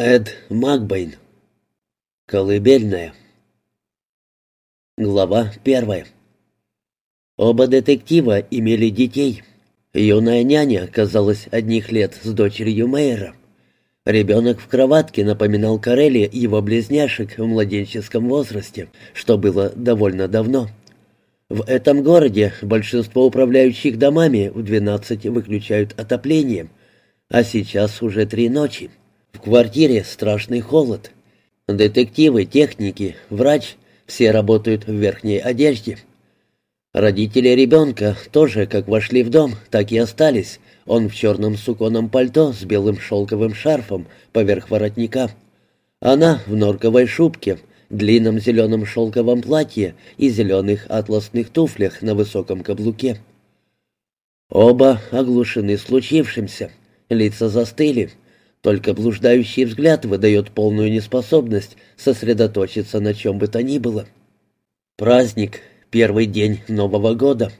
Эд Макбейн. Колыбельная. Глава первая. Оба детектива имели детей. Юная няня казалась одних лет с дочерью мэра. Ребенок в кроватке напоминал Карелли его близняшек в младенческом возрасте, что было довольно давно. В этом городе большинство управляющих домами в 12 выключают отопление, а сейчас уже три ночи. В квартире страшный холод. Детективы, техники, врач — все работают в верхней одежде. Родители ребенка тоже как вошли в дом, так и остались. Он в черном суконном пальто с белым шелковым шарфом поверх воротника. Она в норковой шубке, длинном зеленом шелковом платье и зеленых атласных туфлях на высоком каблуке. Оба оглушены случившимся, лица застыли — только блуждающий взгляд выдает полную неспособность сосредоточиться на чем бы то ни было. Праздник, первый день Нового года.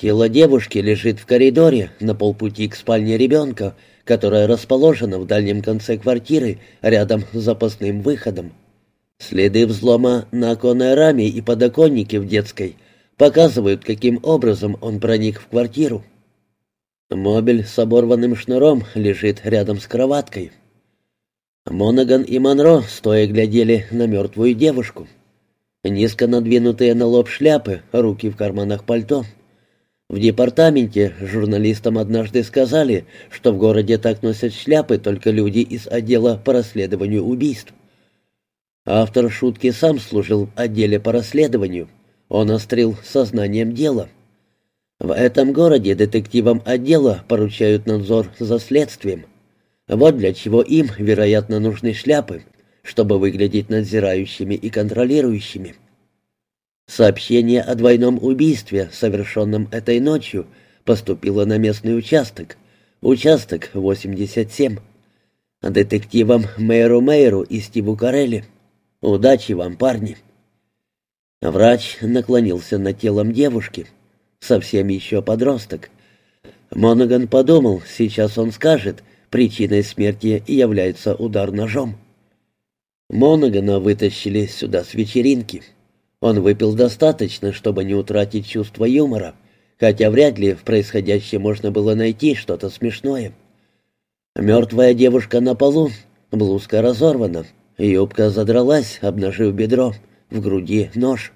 Тело девушки лежит в коридоре на полпути к спальне ребенка, которая расположена в дальнем конце квартиры, рядом с запасным выходом. Следы взлома на оконной раме и подоконнике в детской показывают, каким образом он проник в квартиру. Мобиль с оборванным шнуром лежит рядом с кроваткой. Монаган и Монро стоя глядели на мертвую девушку. Низко надвинутые на лоб шляпы, руки в карманах пальто. В департаменте журналистам однажды сказали, что в городе так носят шляпы только люди из отдела по расследованию убийств. Автор шутки сам служил в отделе по расследованию. Он острил сознанием дела — в этом городе детективам отдела поручают надзор за следствием. Вот для чего им, вероятно, нужны шляпы, чтобы выглядеть надзирающими и контролирующими. Сообщение о двойном убийстве, совершенном этой ночью, поступило на местный участок, участок 87. Детективам Мэйру Мэйру и Стиву Карелли. Удачи вам, парни. Врач наклонился над телом девушки совсем еще подросток. Монаган подумал, сейчас он скажет, причиной смерти является удар ножом. Монагана вытащили сюда с вечеринки. Он выпил достаточно, чтобы не утратить чувство юмора, хотя вряд ли в происходящем можно было найти что-то смешное. Мертвая девушка на полу, блузка разорвана, юбка задралась, обнажив бедро, в груди нож.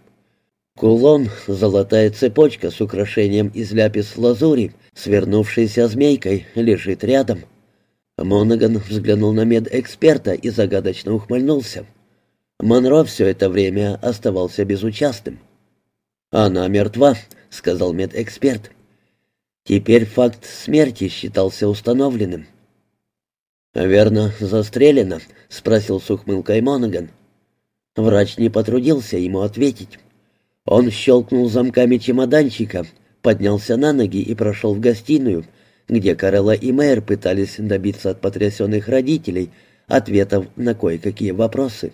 Кулон, золотая цепочка с украшением из ляпис-лазури, свернувшейся змейкой, лежит рядом. Монаган взглянул на медэксперта и загадочно ухмыльнулся. Монро все это время оставался безучастным. «Она мертва», — сказал медэксперт. Теперь факт смерти считался установленным. «Верно, застрелена?» — спросил с ухмылкой Монаган. Врач не потрудился ему ответить. Он щелкнул замками чемоданчика, поднялся на ноги и прошел в гостиную, где Карелла и Мэр пытались добиться от потрясенных родителей ответов на кое-какие вопросы.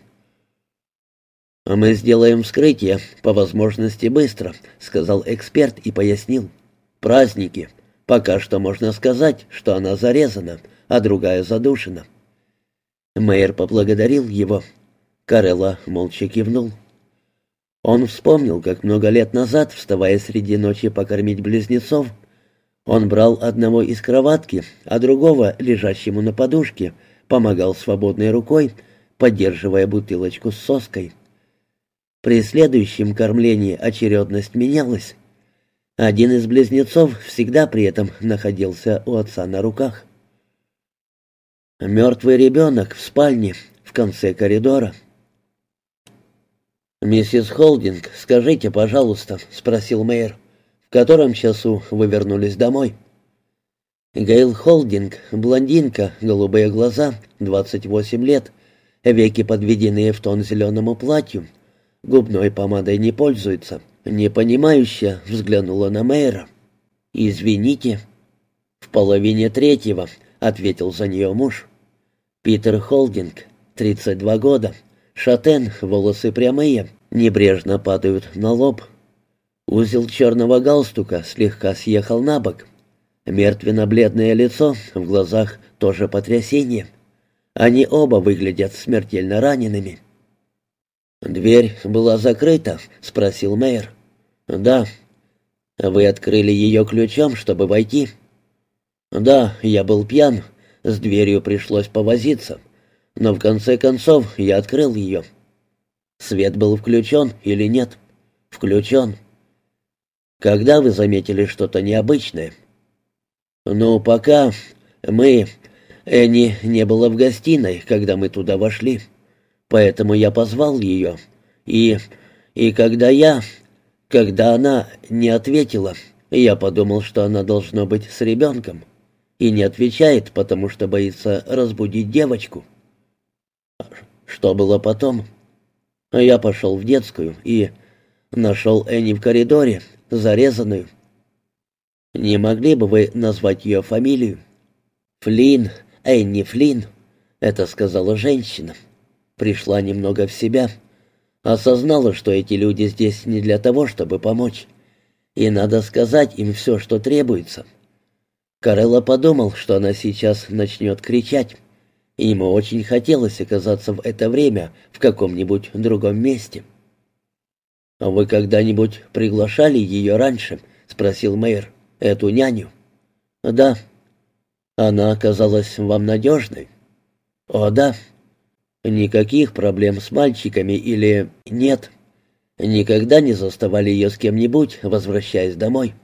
«Мы сделаем вскрытие, по возможности быстро», — сказал эксперт и пояснил. «Праздники. Пока что можно сказать, что она зарезана, а другая задушена». Мэйр поблагодарил его. Карелла молча кивнул. Он вспомнил, как много лет назад, вставая среди ночи покормить близнецов, он брал одного из кроватки, а другого, лежащему на подушке, помогал свободной рукой, поддерживая бутылочку с соской. При следующем кормлении очередность менялась. Один из близнецов всегда при этом находился у отца на руках. Мертвый ребенок в спальне в конце коридора — «Миссис Холдинг, скажите, пожалуйста», — спросил мэр, — «в котором часу вы вернулись домой?» Гейл Холдинг, блондинка, голубые глаза, 28 лет, веки подведенные в тон зеленому платью, губной помадой не пользуется, непонимающе взглянула на мэра. «Извините». «В половине третьего», — ответил за нее муж. Питер Холдинг, 32 года, Шатен, волосы прямые, небрежно падают на лоб. Узел черного галстука слегка съехал на бок. Мертвенно-бледное лицо, в глазах тоже потрясение. Они оба выглядят смертельно ранеными». «Дверь была закрыта?» — спросил мэр. «Да». «Вы открыли ее ключом, чтобы войти?» «Да, я был пьян. С дверью пришлось повозиться. Но в конце концов я открыл ее». «Свет был включен или нет?» «Включен». «Когда вы заметили что-то необычное?» «Ну, пока мы... Энни не было в гостиной, когда мы туда вошли. Поэтому я позвал ее. И... И когда я... Когда она не ответила, я подумал, что она должно быть с ребенком. И не отвечает, потому что боится разбудить девочку. Что было потом? Я пошел в детскую и нашел Энни в коридоре, зарезанную. Не могли бы вы назвать ее фамилию? Флинн, Энни Флинн, это сказала женщина. Пришла немного в себя. Осознала, что эти люди здесь не для того, чтобы помочь. И надо сказать им все, что требуется. Карелла подумал, что она сейчас начнет кричать. И ему очень хотелось оказаться в это время в каком-нибудь другом месте. «А вы когда-нибудь приглашали ее раньше?» — спросил мэр. «Эту няню?» «Да». «Она оказалась вам надежной?» «О, да». «Никаких проблем с мальчиками или...» «Нет». «Никогда не заставали ее с кем-нибудь, возвращаясь домой?»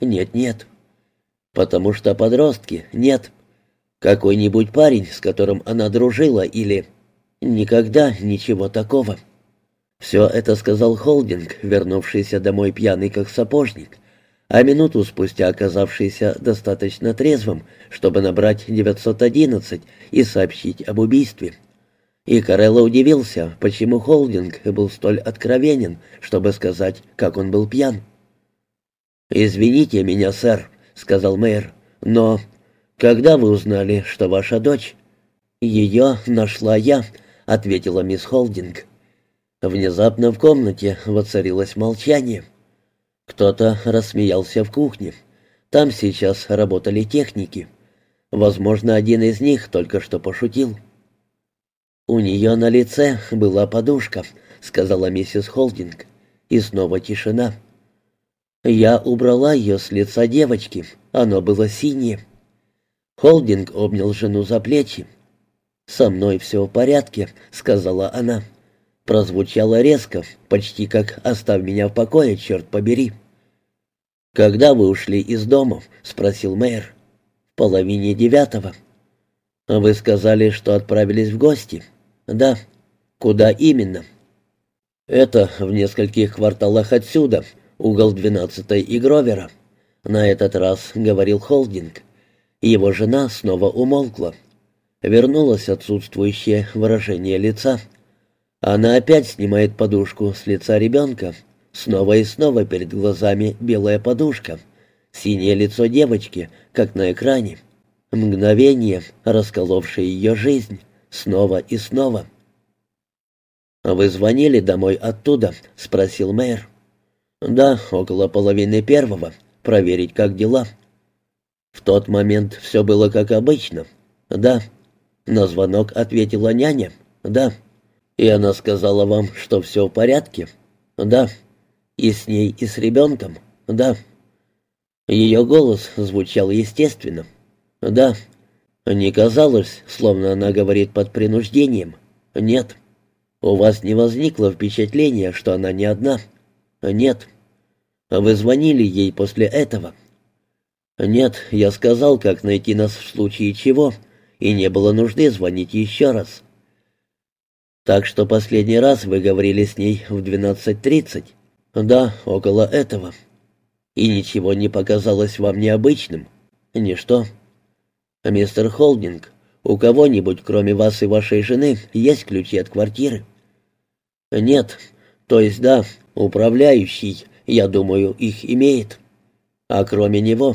«Нет-нет». «Потому что подростки?» «Нет». «Какой-нибудь парень, с которым она дружила или...» «Никогда ничего такого». Все это сказал Холдинг, вернувшийся домой пьяный как сапожник, а минуту спустя оказавшийся достаточно трезвым, чтобы набрать 911 и сообщить об убийстве. И Карелло удивился, почему Холдинг был столь откровенен, чтобы сказать, как он был пьян. «Извините меня, сэр», — сказал мэр, — «но когда вы узнали, что ваша дочь?» «Ее нашла я», — ответила мисс Холдинг. Внезапно в комнате воцарилось молчание. Кто-то рассмеялся в кухне. Там сейчас работали техники. Возможно, один из них только что пошутил. «У нее на лице была подушка», — сказала миссис Холдинг. И снова тишина. «Я убрала ее с лица девочки. Оно было синее». Холдинг обнял жену за плечи. «Со мной все в порядке», — сказала она прозвучало резко, почти как «оставь меня в покое, черт побери». «Когда вы ушли из дома?» — спросил мэр. «В половине девятого». «Вы сказали, что отправились в гости?» «Да». «Куда именно?» «Это в нескольких кварталах отсюда, угол 12-й и Гровера». На этот раз говорил Холдинг. Его жена снова умолкла. Вернулось отсутствующее выражение лица. Она опять снимает подушку с лица ребенка. Снова и снова перед глазами белая подушка. Синее лицо девочки, как на экране. Мгновение, расколовшее ее жизнь. Снова и снова. «Вы звонили домой оттуда?» — спросил мэр. «Да, около половины первого. Проверить, как дела». В тот момент все было как обычно. «Да». На звонок ответила няня. «Да». «И она сказала вам, что все в порядке?» «Да». «И с ней, и с ребенком?» «Да». Ее голос звучал естественно. «Да». «Не казалось, словно она говорит под принуждением?» «Нет». «У вас не возникло впечатления, что она не одна?» «Нет». «Вы звонили ей после этого?» «Нет, я сказал, как найти нас в случае чего, и не было нужды звонить еще раз». Так что последний раз вы говорили с ней в 12.30? Да, около этого. И ничего не показалось вам необычным? Ничто. Мистер Холдинг, у кого-нибудь, кроме вас и вашей жены, есть ключи от квартиры? Нет. То есть да, управляющий, я думаю, их имеет. А кроме него?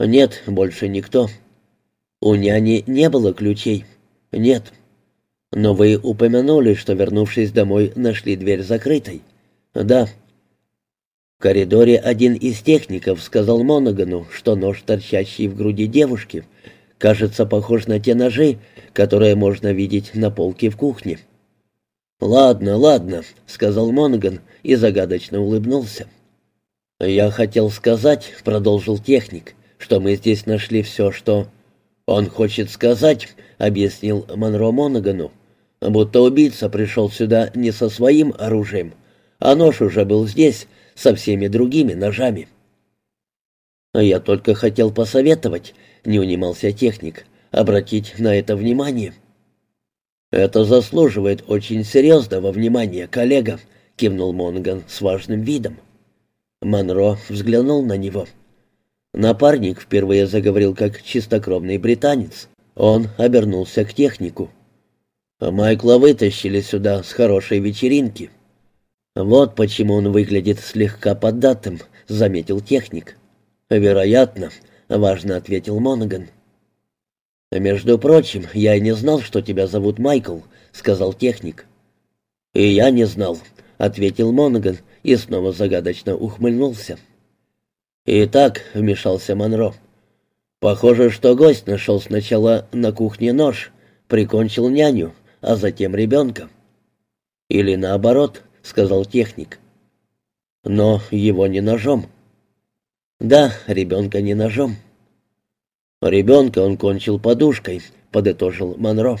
Нет, больше никто. У няни не было ключей? Нет. «Но вы упомянули, что, вернувшись домой, нашли дверь закрытой». «Да». В коридоре один из техников сказал Моногану, что нож, торчащий в груди девушки, Кажется, похож на те ножи, которые можно видеть на полке в кухне. «Ладно, ладно», — сказал Монган и загадочно улыбнулся. «Я хотел сказать», — продолжил техник, — «что мы здесь нашли все, что...» «Он хочет сказать», — объяснил Монро Монагану, «будто убийца пришел сюда не со своим оружием, а нож уже был здесь, со всеми другими ножами». «Я только хотел посоветовать», — не унимался техник, — «обратить на это внимание». «Это заслуживает очень серьезного внимания, коллега», — кивнул Монган с важным видом. Монро взглянул на него. Напарник впервые заговорил как чистокровный британец. Он обернулся к технику. «Майкла вытащили сюда с хорошей вечеринки». «Вот почему он выглядит слегка поддатым», — заметил техник. «Вероятно», — важно ответил Монаган. «Между прочим, я и не знал, что тебя зовут Майкл», — сказал техник. «И я не знал», — ответил Монаган и снова загадочно ухмыльнулся. «Итак», — вмешался Монро, — «похоже, что гость нашел сначала на кухне нож, прикончил няню, а затем ребенка». «Или наоборот», — сказал техник. «Но его не ножом». «Да, ребенка не ножом». «Ребенка он кончил подушкой», — подытожил Монро.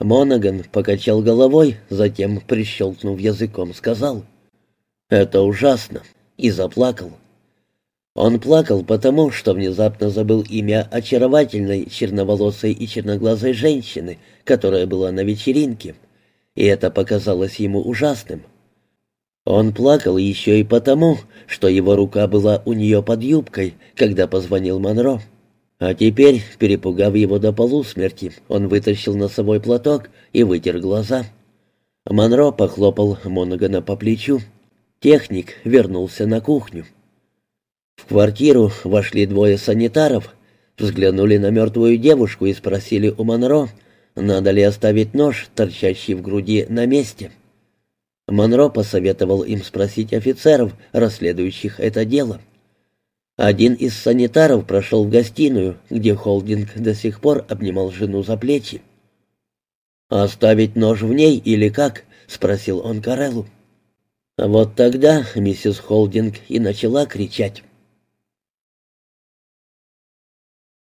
Монаган покачал головой, затем, прищелкнув языком, сказал «Это ужасно», и заплакал. Он плакал потому, что внезапно забыл имя очаровательной черноволосой и черноглазой женщины, которая была на вечеринке, и это показалось ему ужасным. Он плакал еще и потому, что его рука была у нее под юбкой, когда позвонил Монро. А теперь, перепугав его до полусмерти, он вытащил носовой платок и вытер глаза. Монро похлопал Монагана по плечу. Техник вернулся на кухню. В квартиру вошли двое санитаров, взглянули на мертвую девушку и спросили у Монро, надо ли оставить нож, торчащий в груди, на месте. Монро посоветовал им спросить офицеров, расследующих это дело. Один из санитаров прошел в гостиную, где Холдинг до сих пор обнимал жену за плечи. «Оставить нож в ней или как?» — спросил он Кареллу. Вот тогда миссис Холдинг и начала кричать.